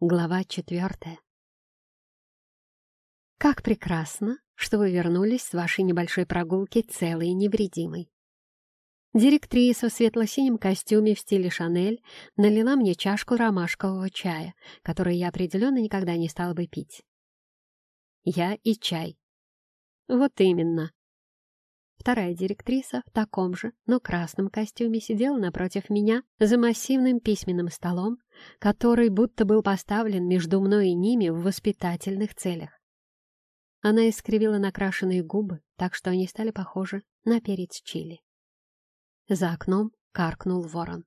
Глава четвертая. Как прекрасно, что вы вернулись с вашей небольшой прогулки целой и невредимой. Директриса в светло-синем костюме в стиле Шанель налила мне чашку ромашкового чая, который я определенно никогда не стала бы пить. Я и чай. Вот именно. Вторая директриса в таком же, но красном костюме сидела напротив меня за массивным письменным столом, который будто был поставлен между мной и ними в воспитательных целях. Она искривила накрашенные губы, так что они стали похожи на перец чили. За окном каркнул ворон.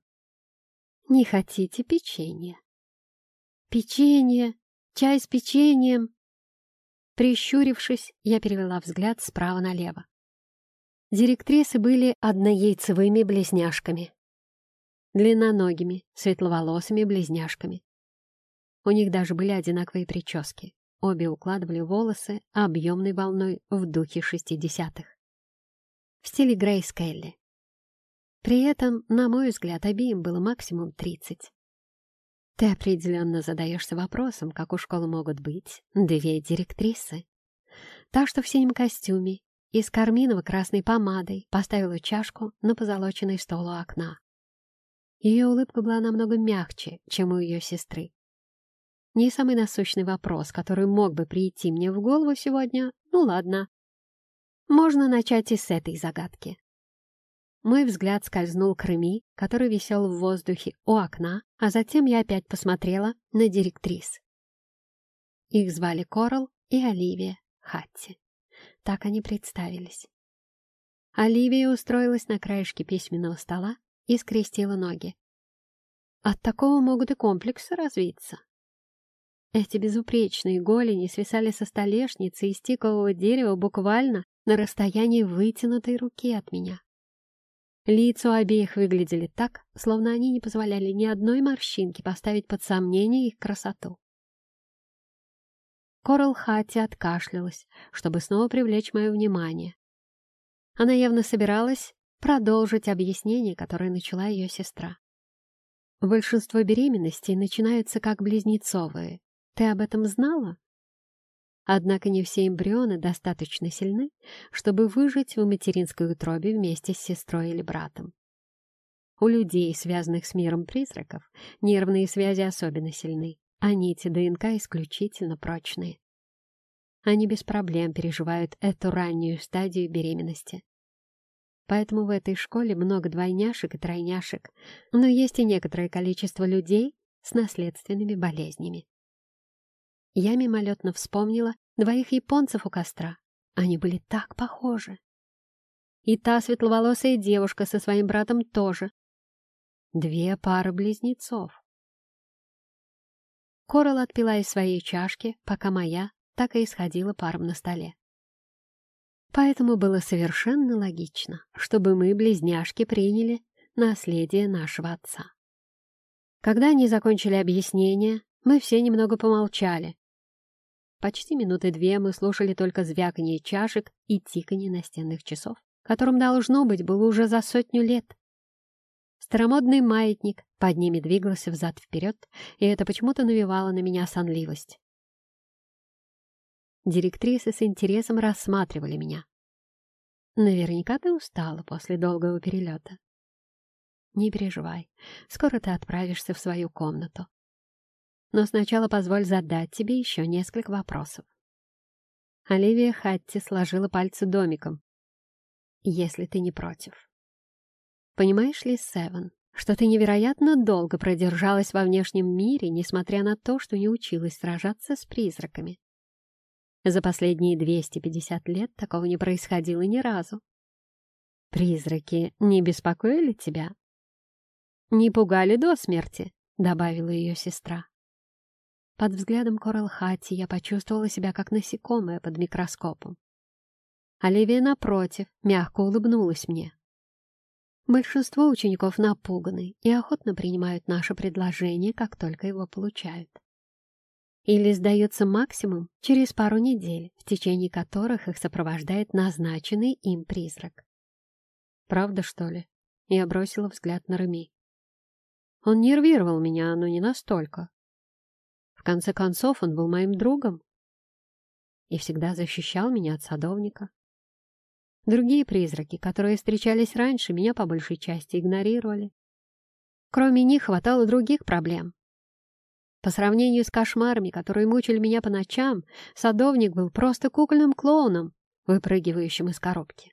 «Не хотите печенье?» «Печенье! Чай с печеньем!» Прищурившись, я перевела взгляд справа налево. Директрисы были однояйцевыми близняшками. Длинноногими, светловолосыми близняшками. У них даже были одинаковые прически. Обе укладывали волосы объемной волной в духе шестидесятых. В стиле Грейс Келли. При этом, на мой взгляд, обеим было максимум тридцать. Ты определенно задаешься вопросом, как у школы могут быть две директрисы. Та, что в синем костюме и с карминово-красной помадой поставила чашку на позолоченный стол у окна. Ее улыбка была намного мягче, чем у ее сестры. Не самый насущный вопрос, который мог бы прийти мне в голову сегодня, ну ладно. Можно начать и с этой загадки. Мой взгляд скользнул к Реми, который висел в воздухе у окна, а затем я опять посмотрела на директрис. Их звали Корал и Оливия Хатти. Так они представились. Оливия устроилась на краешке письменного стола и скрестила ноги. От такого могут и комплексы развиться. Эти безупречные голени свисали со столешницы из тикового дерева буквально на расстоянии вытянутой руки от меня. Лица обеих выглядели так, словно они не позволяли ни одной морщинки поставить под сомнение их красоту. Корал Хатти откашлялась, чтобы снова привлечь мое внимание. Она явно собиралась продолжить объяснение, которое начала ее сестра. Большинство беременностей начинаются как близнецовые. Ты об этом знала? Однако не все эмбрионы достаточно сильны, чтобы выжить в материнской утробе вместе с сестрой или братом. У людей, связанных с миром призраков, нервные связи особенно сильны а нити ДНК исключительно прочные. Они без проблем переживают эту раннюю стадию беременности. Поэтому в этой школе много двойняшек и тройняшек, но есть и некоторое количество людей с наследственными болезнями. Я мимолетно вспомнила двоих японцев у костра. Они были так похожи. И та светловолосая девушка со своим братом тоже. Две пары близнецов. Корал отпила из своей чашки, пока моя так и исходила паром на столе. Поэтому было совершенно логично, чтобы мы, близняшки, приняли наследие нашего отца. Когда они закончили объяснение, мы все немного помолчали. Почти минуты две мы слушали только звяканье чашек и тиканье настенных часов, которым, должно быть, было уже за сотню лет. Старомодный маятник под ними двигался взад-вперед, и это почему-то навевало на меня сонливость. Директрисы с интересом рассматривали меня. «Наверняка ты устала после долгого перелета. Не переживай, скоро ты отправишься в свою комнату. Но сначала позволь задать тебе еще несколько вопросов». Оливия Хатти сложила пальцы домиком. «Если ты не против». Понимаешь ли, Севен, что ты невероятно долго продержалась во внешнем мире, несмотря на то, что не училась сражаться с призраками? За последние 250 лет такого не происходило ни разу. Призраки не беспокоили тебя? Не пугали до смерти, добавила ее сестра. Под взглядом Корал Хати я почувствовала себя как насекомое под микроскопом. Оливия, напротив, мягко улыбнулась мне. Большинство учеников напуганы и охотно принимают наше предложение, как только его получают. Или сдается максимум через пару недель, в течение которых их сопровождает назначенный им призрак. «Правда, что ли?» Я бросила взгляд на Реми. Он нервировал меня, но не настолько. В конце концов, он был моим другом и всегда защищал меня от садовника. Другие призраки, которые встречались раньше, меня по большей части игнорировали. Кроме них хватало других проблем. По сравнению с кошмарами, которые мучили меня по ночам, садовник был просто кукольным клоуном, выпрыгивающим из коробки.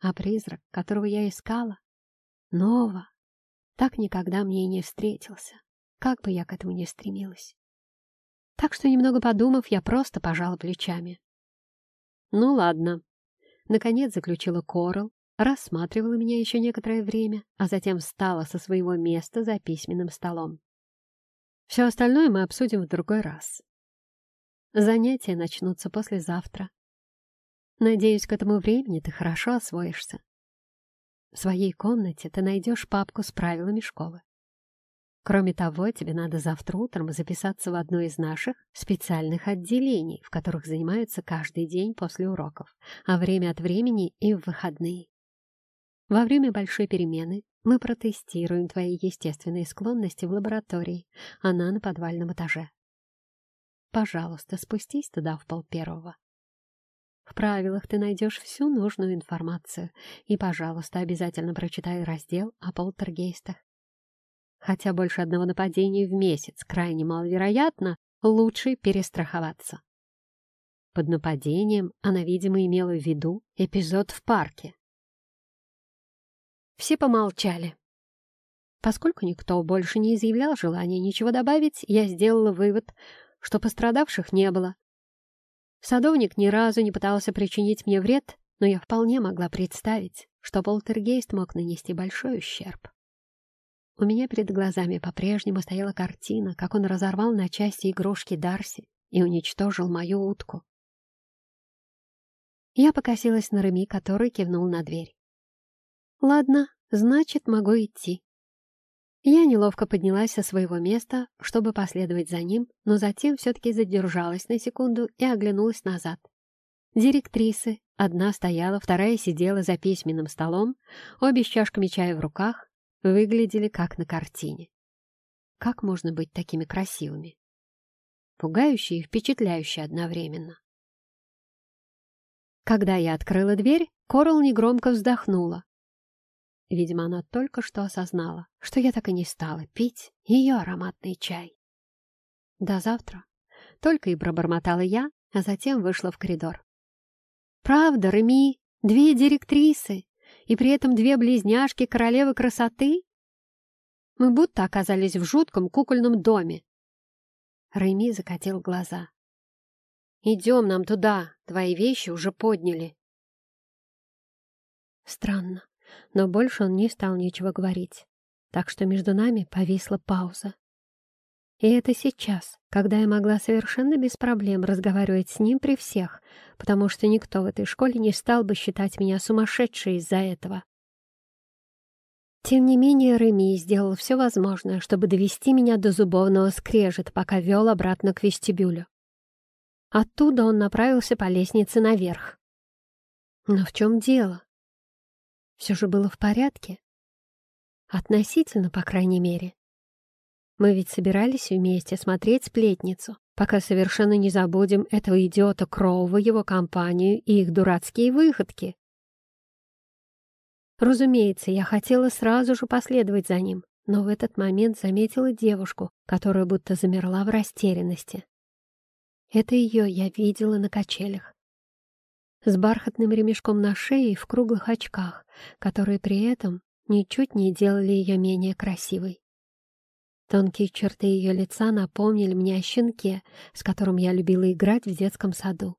А призрак, которого я искала, Нова, так никогда мне и не встретился, как бы я к этому ни стремилась. Так что, немного подумав, я просто пожала плечами. Ну ладно. Наконец заключила Корал, рассматривала меня еще некоторое время, а затем встала со своего места за письменным столом. Все остальное мы обсудим в другой раз. Занятия начнутся послезавтра. Надеюсь, к этому времени ты хорошо освоишься. В своей комнате ты найдешь папку с правилами школы. Кроме того, тебе надо завтра утром записаться в одно из наших специальных отделений, в которых занимаются каждый день после уроков, а время от времени и в выходные. Во время большой перемены мы протестируем твои естественные склонности в лаборатории, она на подвальном этаже. Пожалуйста, спустись туда в пол первого. В правилах ты найдешь всю нужную информацию, и, пожалуйста, обязательно прочитай раздел о полтергейстах. Хотя больше одного нападения в месяц крайне маловероятно, лучше перестраховаться. Под нападением она, видимо, имела в виду эпизод в парке. Все помолчали. Поскольку никто больше не изъявлял желания ничего добавить, я сделала вывод, что пострадавших не было. Садовник ни разу не пытался причинить мне вред, но я вполне могла представить, что полтергейст мог нанести большой ущерб. У меня перед глазами по-прежнему стояла картина, как он разорвал на части игрушки Дарси и уничтожил мою утку. Я покосилась на Реми, который кивнул на дверь. «Ладно, значит, могу идти». Я неловко поднялась со своего места, чтобы последовать за ним, но затем все-таки задержалась на секунду и оглянулась назад. Директрисы, одна стояла, вторая сидела за письменным столом, обе с чашками чая в руках, выглядели как на картине. Как можно быть такими красивыми? Пугающие и впечатляющие одновременно. Когда я открыла дверь, Корал негромко вздохнула. Видимо, она только что осознала, что я так и не стала пить ее ароматный чай. До завтра. Только и пробормотала я, а затем вышла в коридор. «Правда, Реми, две директрисы!» И при этом две близняшки королевы красоты? Мы будто оказались в жутком кукольном доме. Рэми закатил глаза. «Идем нам туда, твои вещи уже подняли». Странно, но больше он не стал ничего говорить, так что между нами повисла пауза. И это сейчас, когда я могла совершенно без проблем разговаривать с ним при всех, потому что никто в этой школе не стал бы считать меня сумасшедшей из-за этого. Тем не менее, Реми сделал все возможное, чтобы довести меня до зубовного скрежета, пока вел обратно к вестибюлю. Оттуда он направился по лестнице наверх. Но в чем дело? Все же было в порядке. Относительно, по крайней мере. Мы ведь собирались вместе смотреть сплетницу, пока совершенно не забудем этого идиота Кроува, его компанию и их дурацкие выходки. Разумеется, я хотела сразу же последовать за ним, но в этот момент заметила девушку, которая будто замерла в растерянности. Это ее я видела на качелях. С бархатным ремешком на шее и в круглых очках, которые при этом ничуть не делали ее менее красивой. Тонкие черты ее лица напомнили мне о щенке, с которым я любила играть в детском саду.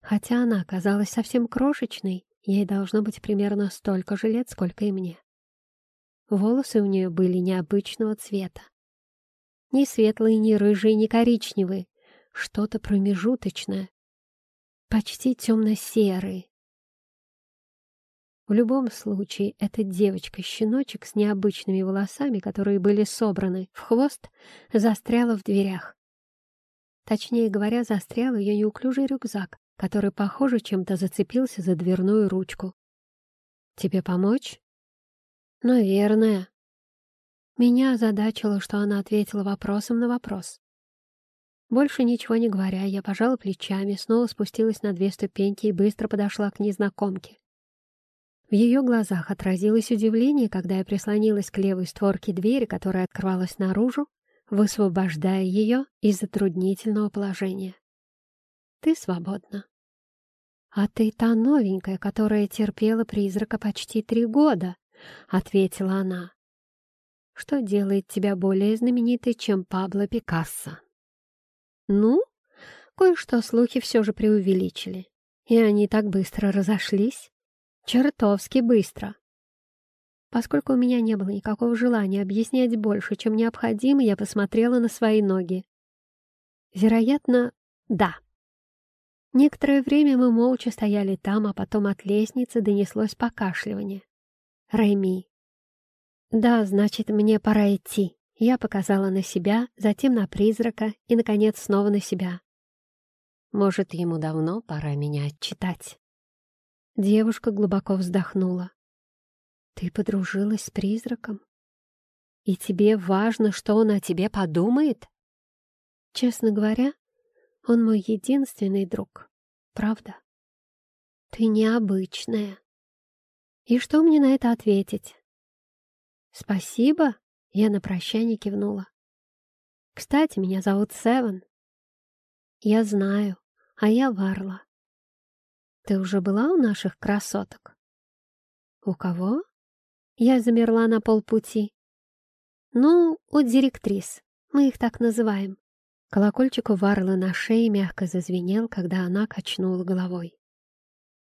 Хотя она оказалась совсем крошечной, ей должно быть примерно столько же лет, сколько и мне. Волосы у нее были необычного цвета. Ни светлые, ни рыжие, ни коричневые, что-то промежуточное, почти темно-серые, в любом случае, эта девочка-щеночек с необычными волосами, которые были собраны в хвост, застряла в дверях. Точнее говоря, застрял ее неуклюжий рюкзак, который, похоже, чем-то зацепился за дверную ручку. «Тебе помочь?» «Наверное». Меня озадачило, что она ответила вопросом на вопрос. Больше ничего не говоря, я пожала плечами, снова спустилась на две ступеньки и быстро подошла к незнакомке. В ее глазах отразилось удивление, когда я прислонилась к левой створке двери, которая открывалась наружу, высвобождая ее из затруднительного положения. «Ты свободна». «А ты та новенькая, которая терпела призрака почти три года», — ответила она. «Что делает тебя более знаменитой, чем Пабло Пикассо?» «Ну, кое-что слухи все же преувеличили, и они так быстро разошлись. Чертовски быстро. Поскольку у меня не было никакого желания объяснять больше, чем необходимо, я посмотрела на свои ноги. Вероятно, да. Некоторое время мы молча стояли там, а потом от лестницы донеслось покашливание. Рэми. «Да, значит, мне пора идти». Я показала на себя, затем на призрака и, наконец, снова на себя. Может, ему давно пора меня отчитать. Девушка глубоко вздохнула. «Ты подружилась с призраком? И тебе важно, что он о тебе подумает?» «Честно говоря, он мой единственный друг. Правда? Ты необычная. И что мне на это ответить?» «Спасибо», — я на прощание кивнула. «Кстати, меня зовут Севен». «Я знаю, а я Варла. Ты уже была у наших красоток? У кого? Я замерла на полпути. Ну, у директрис. Мы их так называем. Колокольчик у Варлы на шее мягко зазвенел, когда она качнула головой.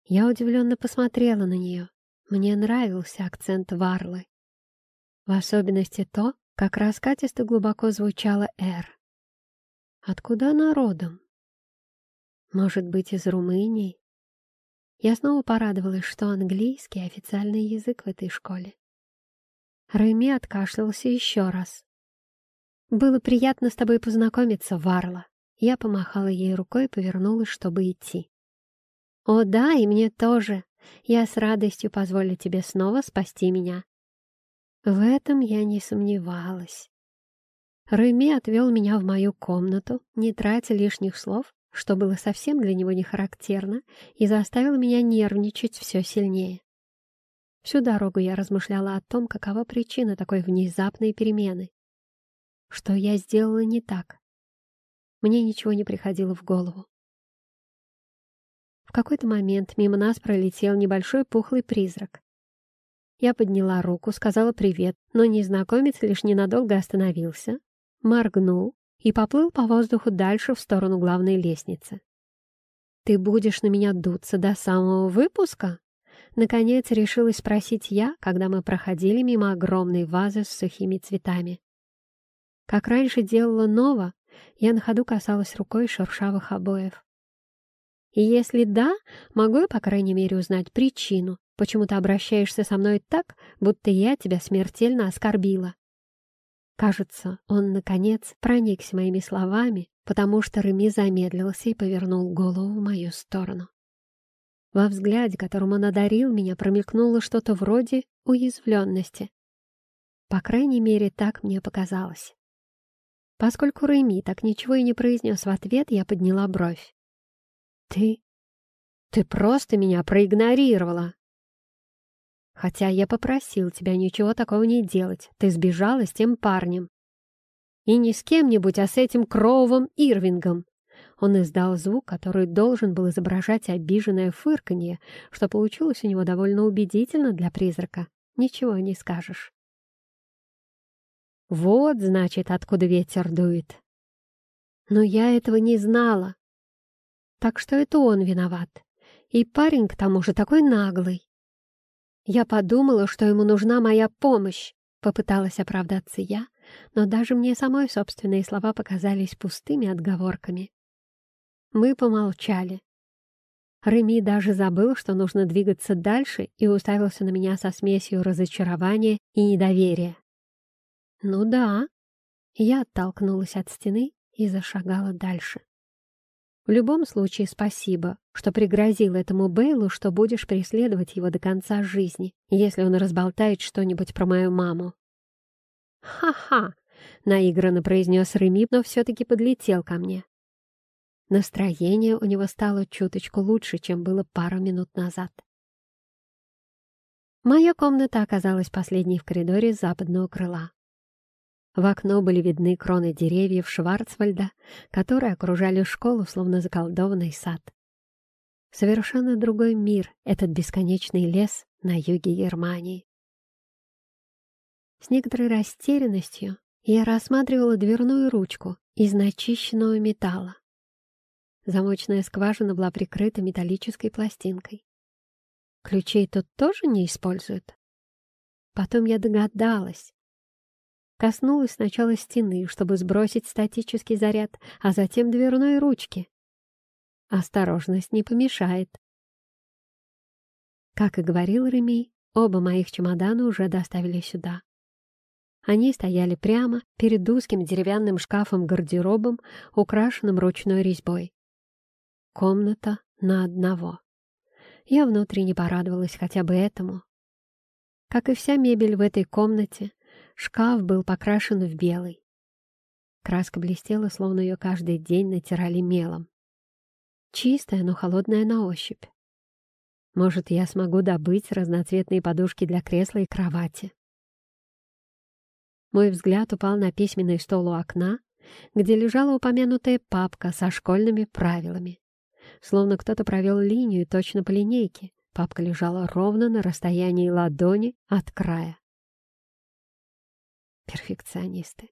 Я удивленно посмотрела на нее. Мне нравился акцент Варлы. В особенности то, как раскатисто глубоко звучала «Р». Откуда она родом? Может быть, из Румынии? Я снова порадовалась, что английский — официальный язык в этой школе. Рэми откашлялся еще раз. «Было приятно с тобой познакомиться, Варла». Я помахала ей рукой и повернулась, чтобы идти. «О да, и мне тоже. Я с радостью позволю тебе снова спасти меня». В этом я не сомневалась. Рэми отвел меня в мою комнату, не тратя лишних слов, что было совсем для него не характерно и заставило меня нервничать все сильнее. Всю дорогу я размышляла о том, какова причина такой внезапной перемены. Что я сделала не так? Мне ничего не приходило в голову. В какой-то момент мимо нас пролетел небольшой пухлый призрак. Я подняла руку, сказала привет, но незнакомец лишь ненадолго остановился, моргнул и поплыл по воздуху дальше в сторону главной лестницы. «Ты будешь на меня дуться до самого выпуска?» Наконец решилась спросить я, когда мы проходили мимо огромной вазы с сухими цветами. Как раньше делала Нова, я на ходу касалась рукой шершавых обоев. И если да, могу я, по крайней мере, узнать причину, почему ты обращаешься со мной так, будто я тебя смертельно оскорбила. Кажется, он, наконец, проникся моими словами, потому что Реми замедлился и повернул голову в мою сторону. Во взгляде, которым он одарил меня, промелькнуло что-то вроде уязвленности. По крайней мере, так мне показалось. Поскольку Реми так ничего и не произнес в ответ, я подняла бровь. «Ты... ты просто меня проигнорировала!» Хотя я попросил тебя ничего такого не делать. Ты сбежала с тем парнем. И не с кем-нибудь, а с этим Кроувом Ирвингом. Он издал звук, который должен был изображать обиженное фырканье, что получилось у него довольно убедительно для призрака. Ничего не скажешь. Вот, значит, откуда ветер дует. Но я этого не знала. Так что это он виноват. И парень, к тому же, такой наглый. Я подумала, что ему нужна моя помощь, попыталась оправдаться я, но даже мне самой собственные слова показались пустыми отговорками. Мы помолчали. Реми даже забыл, что нужно двигаться дальше, и уставился на меня со смесью разочарования и недоверия. «Ну да». Я оттолкнулась от стены и зашагала дальше. В любом случае, спасибо, что пригрозил этому Бейлу, что будешь преследовать его до конца жизни, если он разболтает что-нибудь про мою маму. Ха-ха! — наигранно произнес Реми, но все-таки подлетел ко мне. Настроение у него стало чуточку лучше, чем было пару минут назад. Моя комната оказалась последней в коридоре западного крыла. В окно были видны кроны деревьев Шварцвальда, которые окружали школу, словно заколдованный сад. Совершенно другой мир — этот бесконечный лес на юге Германии. С некоторой растерянностью я рассматривала дверную ручку из начищенного металла. Замочная скважина была прикрыта металлической пластинкой. Ключей тут тоже не используют? Потом я догадалась. Коснулась сначала стены, чтобы сбросить статический заряд, а затем дверной ручки. Осторожность не помешает. Как и говорил Реми, оба моих чемодана уже доставили сюда. Они стояли прямо перед узким деревянным шкафом-гардеробом, украшенным ручной резьбой. Комната на одного. Я внутренне порадовалась хотя бы этому. Как и вся мебель в этой комнате, шкаф был покрашен в белый. Краска блестела, словно ее каждый день натирали мелом. Чистая, но холодная на ощупь. Может, я смогу добыть разноцветные подушки для кресла и кровати. Мой взгляд упал на письменный стол у окна, где лежала упомянутая папка со школьными правилами. Словно кто-то провел линию точно по линейке. Папка лежала ровно на расстоянии ладони от края. Перфекционисты.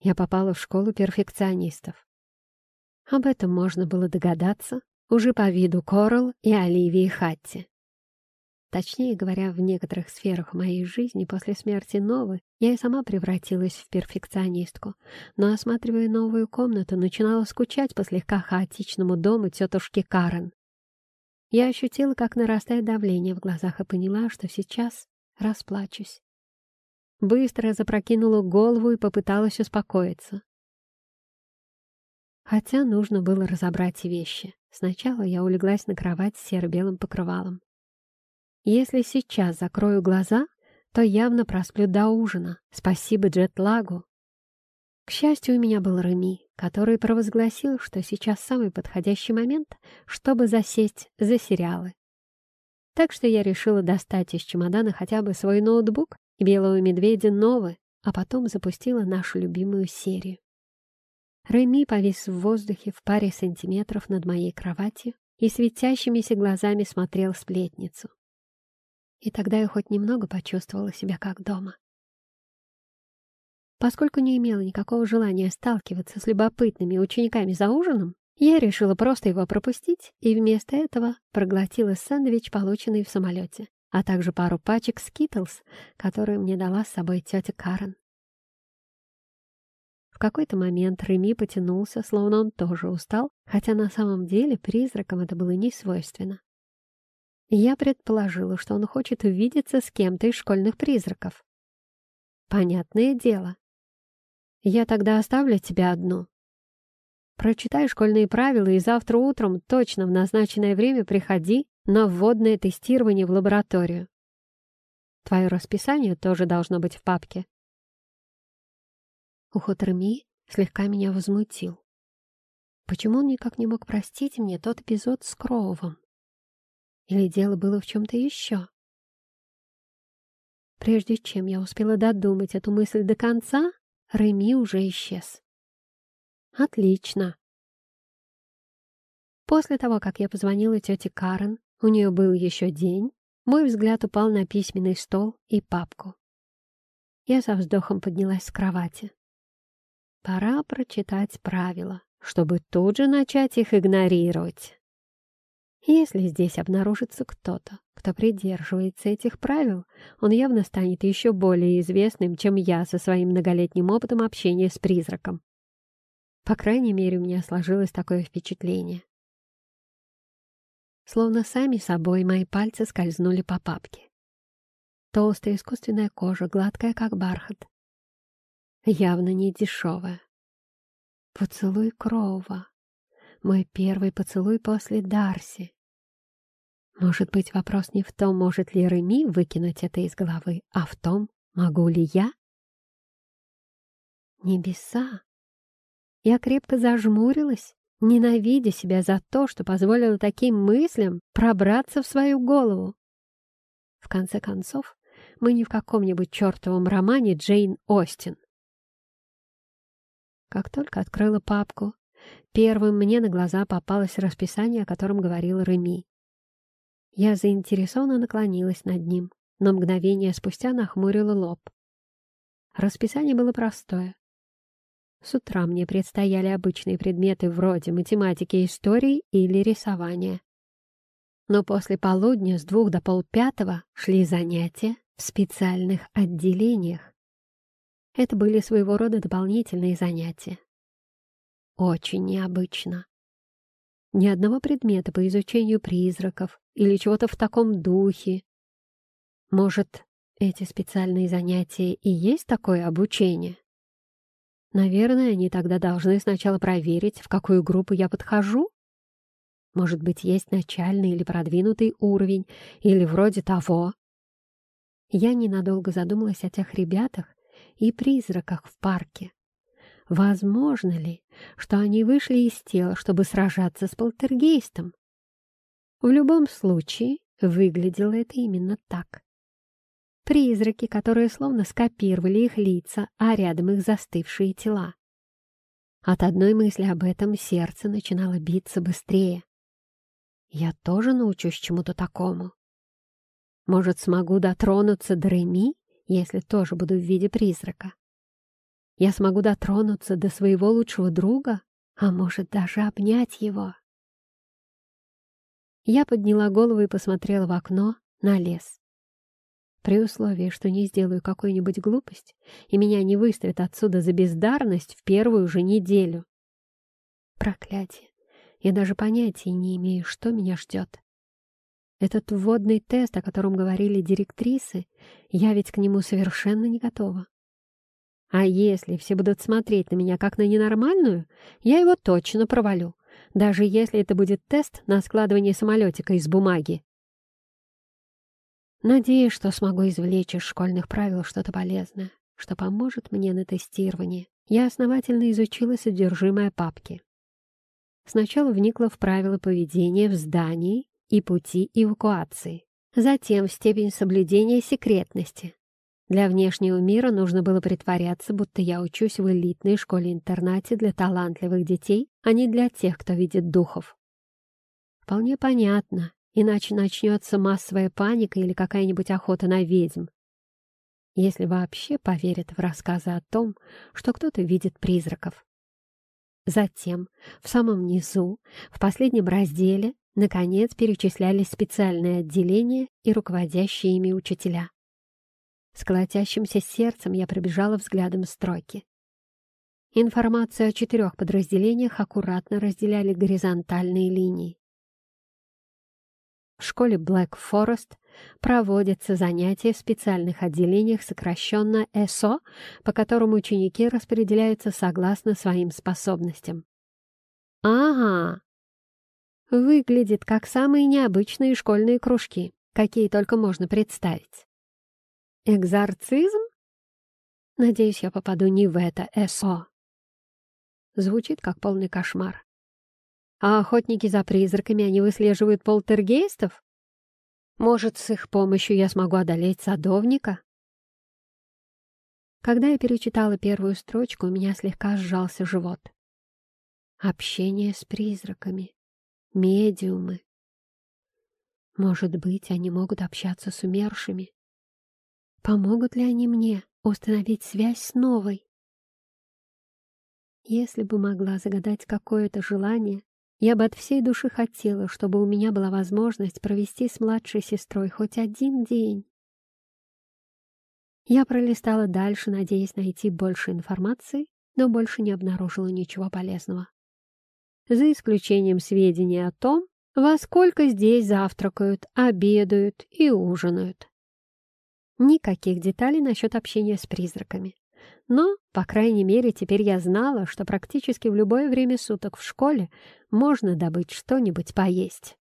Я попала в школу перфекционистов. Об этом можно было догадаться уже по виду Корал и Оливии Хатти. Точнее говоря, в некоторых сферах моей жизни после смерти Новы я и сама превратилась в перфекционистку, но, осматривая новую комнату, начинала скучать по слегка хаотичному дому тетушки Карен. Я ощутила, как нарастает давление в глазах и поняла, что сейчас расплачусь. Быстро запрокинула голову и попыталась успокоиться. Хотя нужно было разобрать вещи. Сначала я улеглась на кровать с серо-белым покрывалом. Если сейчас закрою глаза, то явно просплю до ужина. Спасибо джетлагу. К счастью, у меня был Реми, который провозгласил, что сейчас самый подходящий момент, чтобы засесть за сериалы. Так что я решила достать из чемодана хотя бы свой ноутбук «Белого медведя» новый, а потом запустила нашу любимую серию. Реми повис в воздухе в паре сантиметров над моей кроватью и светящимися глазами смотрел сплетницу и тогда я хоть немного почувствовала себя как дома. Поскольку не имела никакого желания сталкиваться с любопытными учениками за ужином, я решила просто его пропустить и вместо этого проглотила сэндвич, полученный в самолете, а также пару пачек Skittles, которые мне дала с собой тетя Карен. В какой-то момент Реми потянулся, словно он тоже устал, хотя на самом деле призракам это было не свойственно. Я предположила, что он хочет увидеться с кем-то из школьных призраков. Понятное дело. Я тогда оставлю тебя одну. Прочитай школьные правила и завтра утром точно в назначенное время приходи на вводное тестирование в лабораторию. Твое расписание тоже должно быть в папке. Уход Реми слегка меня возмутил. Почему он никак не мог простить мне тот эпизод с Кроувом? Или дело было в чем-то еще? Прежде чем я успела додумать эту мысль до конца, Реми уже исчез. Отлично. После того, как я позвонила тете Карен, у нее был еще день, мой взгляд упал на письменный стол и папку. Я со вздохом поднялась с кровати. Пора прочитать правила, чтобы тут же начать их игнорировать. Если здесь обнаружится кто-то, кто придерживается этих правил, он явно станет еще более известным, чем я со своим многолетним опытом общения с призраком. По крайней мере, у меня сложилось такое впечатление. Словно сами собой мои пальцы скользнули по папке. Толстая искусственная кожа, гладкая, как бархат. Явно не дешевая. Поцелуй Кроува. Мой первый поцелуй после Дарси. Может быть, вопрос не в том, может ли Реми выкинуть это из головы, а в том, могу ли я? Небеса! Я крепко зажмурилась, ненавидя себя за то, что позволила таким мыслям пробраться в свою голову. В конце концов, мы не в каком-нибудь чертовом романе Джейн Остин. Как только открыла папку, первым мне на глаза попалось расписание, о котором говорил Реми. Я заинтересованно наклонилась над ним, но мгновение спустя нахмурила лоб. Расписание было простое. С утра мне предстояли обычные предметы вроде математики, истории или рисования. Но после полудня с двух до полпятого шли занятия в специальных отделениях. Это были своего рода дополнительные занятия. Очень необычно. Ни одного предмета по изучению призраков или чего-то в таком духе. Может, эти специальные занятия и есть такое обучение? Наверное, они тогда должны сначала проверить, в какую группу я подхожу. Может быть, есть начальный или продвинутый уровень, или вроде того. Я ненадолго задумалась о тех ребятах и призраках в парке. Возможно ли, что они вышли из тела, чтобы сражаться с полтергейстом? В любом случае, выглядело это именно так. Призраки, которые словно скопировали их лица, а рядом их застывшие тела. От одной мысли об этом сердце начинало биться быстрее. Я тоже научусь чему-то такому. Может, смогу дотронуться до Реми, если тоже буду в виде призрака. Я смогу дотронуться до своего лучшего друга, а может, даже обнять его. Я подняла голову и посмотрела в окно на лес. При условии, что не сделаю какую-нибудь глупость, и меня не выставят отсюда за бездарность в первую же неделю. Проклятие! Я даже понятия не имею, что меня ждет. Этот вводный тест, о котором говорили директрисы, я ведь к нему совершенно не готова. А если все будут смотреть на меня как на ненормальную, я его точно провалю, даже если это будет тест на складывание самолетика из бумаги. Надеюсь, что смогу извлечь из школьных правил что-то полезное, что поможет мне на тестировании. Я основательно изучила содержимое папки. Сначала вникла в правила поведения в здании и пути эвакуации. Затем в степень соблюдения секретности. Для внешнего мира нужно было притворяться, будто я учусь в элитной школе-интернате для талантливых детей, а не для тех, кто видит духов. Вполне понятно, иначе начнется массовая паника или какая-нибудь охота на ведьм. Если вообще поверят в рассказы о том, что кто-то видит призраков. Затем, в самом низу, в последнем разделе, наконец перечислялись специальные отделения и руководящие ими учителя. С колотящимся сердцем я пробежала взглядом строки. Информацию о четырех подразделениях аккуратно разделяли горизонтальные линии. В школе Black Forest проводятся занятия в специальных отделениях, сокращенно ЭСО, по которым ученики распределяются согласно своим способностям. Ага, выглядит как самые необычные школьные кружки, какие только можно представить. Экзорцизм? Надеюсь, я попаду не в это ЭСО. Звучит как полный кошмар. А охотники за призраками, они выслеживают полтергейстов? Может, с их помощью я смогу одолеть садовника? Когда я перечитала первую строчку, у меня слегка сжался живот. Общение с призраками. Медиумы. Может быть, они могут общаться с умершими. Помогут ли они мне установить связь с новой? Если бы могла загадать какое-то желание, я бы от всей души хотела, чтобы у меня была возможность провести с младшей сестрой хоть один день. Я пролистала дальше, надеясь найти больше информации, но больше не обнаружила ничего полезного. За исключением сведений о том, во сколько здесь завтракают, обедают и ужинают. Никаких деталей насчет общения с призраками. Но, по крайней мере, теперь я знала, что практически в любое время суток в школе можно добыть что-нибудь поесть.